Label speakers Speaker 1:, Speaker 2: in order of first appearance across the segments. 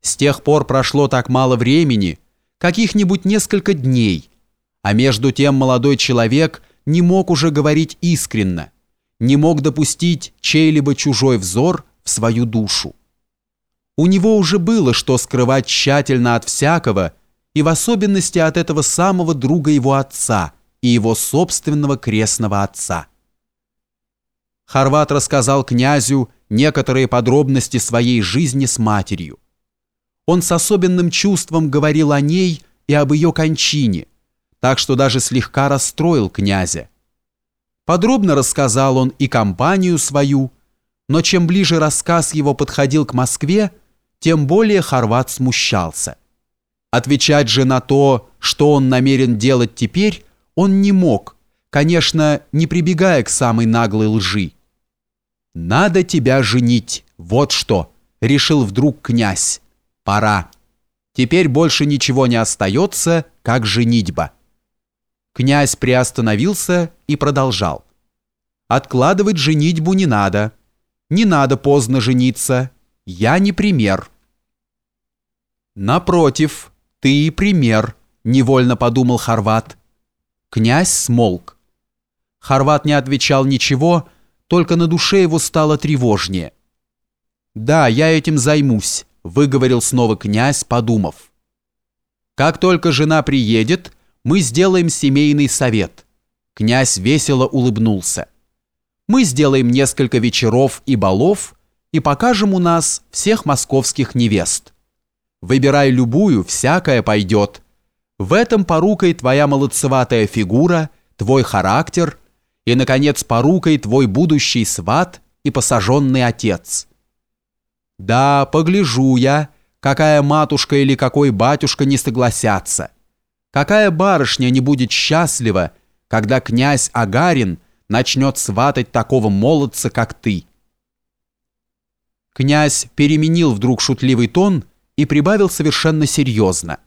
Speaker 1: С тех пор прошло так мало времени, каких-нибудь несколько дней, а между тем молодой человек не мог уже говорить искренно, не мог допустить чей-либо чужой взор в свою душу. У него уже было что скрывать тщательно от всякого, и в особенности от этого самого друга его отца и его собственного крестного отца. Хорват рассказал князю некоторые подробности своей жизни с матерью. Он с особенным чувством говорил о ней и об ее кончине, так что даже слегка расстроил князя. Подробно рассказал он и компанию свою, но чем ближе рассказ его подходил к Москве, тем более Хорват смущался. Отвечать же на то, что он намерен делать теперь, он не мог, конечно, не прибегая к самой наглой лжи. «Надо тебя женить, вот что», — решил вдруг князь. «Пора. Теперь больше ничего не остается, как женитьба». Князь приостановился и продолжал. «Откладывать женитьбу не надо. Не надо поздно жениться. Я не пример». «Напротив, ты и пример», — невольно подумал Хорват. Князь смолк. Хорват не отвечал ничего, — только на душе его стало тревожнее. «Да, я этим займусь», — выговорил снова князь, подумав. «Как только жена приедет, мы сделаем семейный совет». Князь весело улыбнулся. «Мы сделаем несколько вечеров и балов и покажем у нас всех московских невест. Выбирай любую, всякая пойдет. В этом порукой твоя молодцеватая фигура, твой характер — и, наконец, порукой твой будущий сват и посаженный отец. Да, погляжу я, какая матушка или какой батюшка не согласятся. Какая барышня не будет счастлива, когда князь Агарин начнет сватать такого молодца, как ты. Князь переменил вдруг шутливый тон и прибавил совершенно серьезно.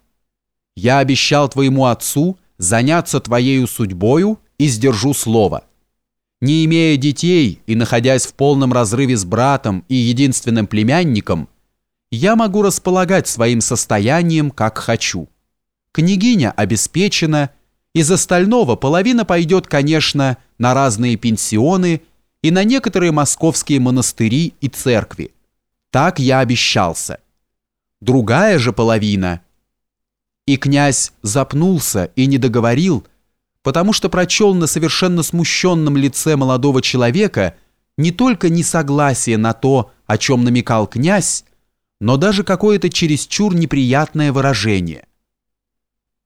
Speaker 1: «Я обещал твоему отцу заняться твоею судьбою и сдержу слово. Не имея детей и находясь в полном разрыве с братом и единственным племянником, я могу располагать своим состоянием, как хочу. Княгиня обеспечена, из остального половина пойдет, конечно, на разные пенсионы и на некоторые московские монастыри и церкви. Так я обещался. Другая же половина... И князь запнулся и не договорил, потому что прочел на совершенно смущенном лице молодого человека не только несогласие на то, о чем намекал князь, но даже какое-то чересчур неприятное выражение.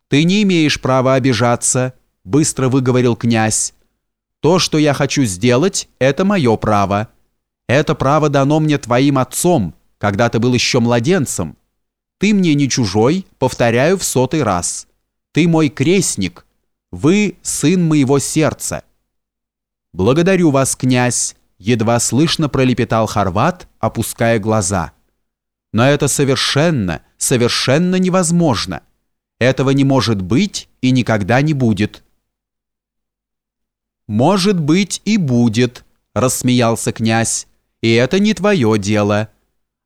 Speaker 1: «Ты не имеешь права обижаться», — быстро выговорил князь. «То, что я хочу сделать, это мое право. Это право дано мне твоим отцом, когда ты был еще младенцем. Ты мне не чужой, повторяю в сотый раз. Ты мой крестник, вы сын моего сердца. Благодарю вас, князь, едва слышно пролепетал Хорват, опуская глаза. Но это совершенно, совершенно невозможно. Этого не может быть и никогда не будет. Может быть и будет, рассмеялся князь. И это не твое дело.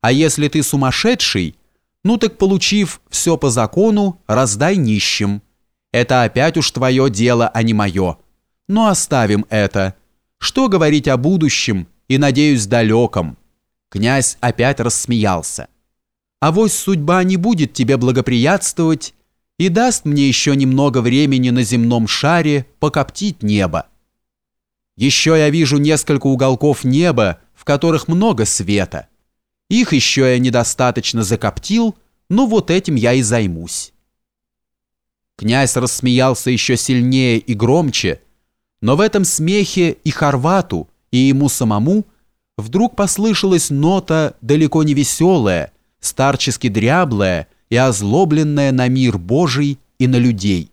Speaker 1: А если ты сумасшедший, ну так получив все по закону, раздай нищим. Это опять уж твое дело, а не мое. Но оставим это. Что говорить о будущем и, надеюсь, далеком?» Князь опять рассмеялся. А «Авось судьба не будет тебе благоприятствовать и даст мне еще немного времени на земном шаре покоптить небо. Еще я вижу несколько уголков неба, в которых много света. Их еще я недостаточно закоптил, но вот этим я и займусь». Князь рассмеялся еще сильнее и громче, но в этом смехе и Хорвату, и ему самому вдруг послышалась нота далеко не веселая, старчески дряблая и озлобленная на мир Божий и на людей.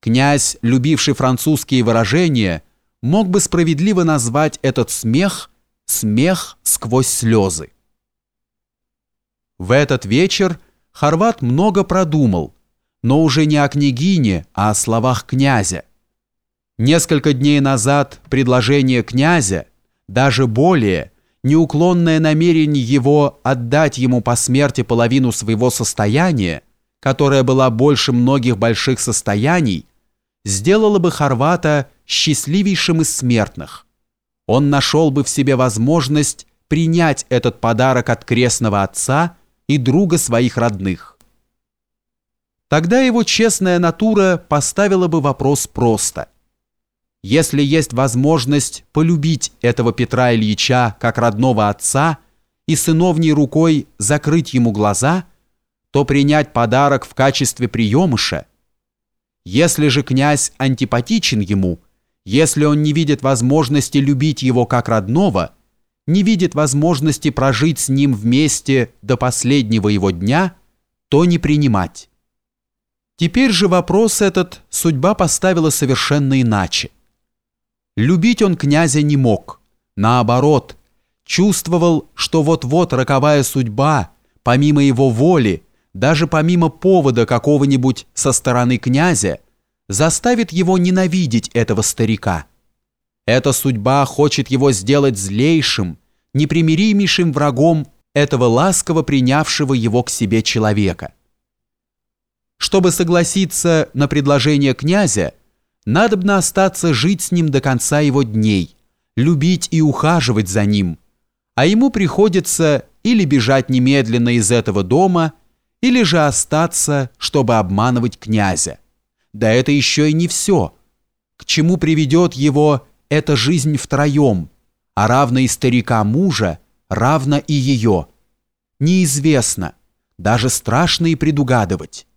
Speaker 1: Князь, любивший французские выражения, мог бы справедливо назвать этот смех «смех сквозь слезы». В этот вечер Хорват много продумал – но уже не о княгине, а о словах князя. Несколько дней назад предложение князя, даже более, неуклонное намерение его отдать ему по смерти половину своего состояния, которое было больше многих больших состояний, сделало бы Хорвата счастливейшим из смертных. Он нашел бы в себе возможность принять этот подарок от крестного отца и друга своих родных. Тогда его честная натура поставила бы вопрос просто. Если есть возможность полюбить этого Петра Ильича как родного отца и сыновней рукой закрыть ему глаза, то принять подарок в качестве приемыша. Если же князь антипатичен ему, если он не видит возможности любить его как родного – не видит возможности прожить с ним вместе до последнего его дня, то не принимать. Теперь же вопрос этот судьба поставила совершенно иначе. Любить он князя не мог. Наоборот, чувствовал, что вот-вот роковая судьба, помимо его воли, даже помимо повода какого-нибудь со стороны князя, заставит его ненавидеть этого старика. Эта судьба хочет его сделать злейшим, непримиримейшим врагом этого ласково принявшего его к себе человека. Чтобы согласиться на предложение князя, надобно остаться жить с ним до конца его дней, любить и ухаживать за ним, а ему приходится или бежать немедленно из этого дома, или же остаться, чтобы обманывать князя. Да это еще и не все. К чему приведет его эта жизнь втроем, а равно и старика мужа, равно и ее. Неизвестно, даже страшно и предугадывать.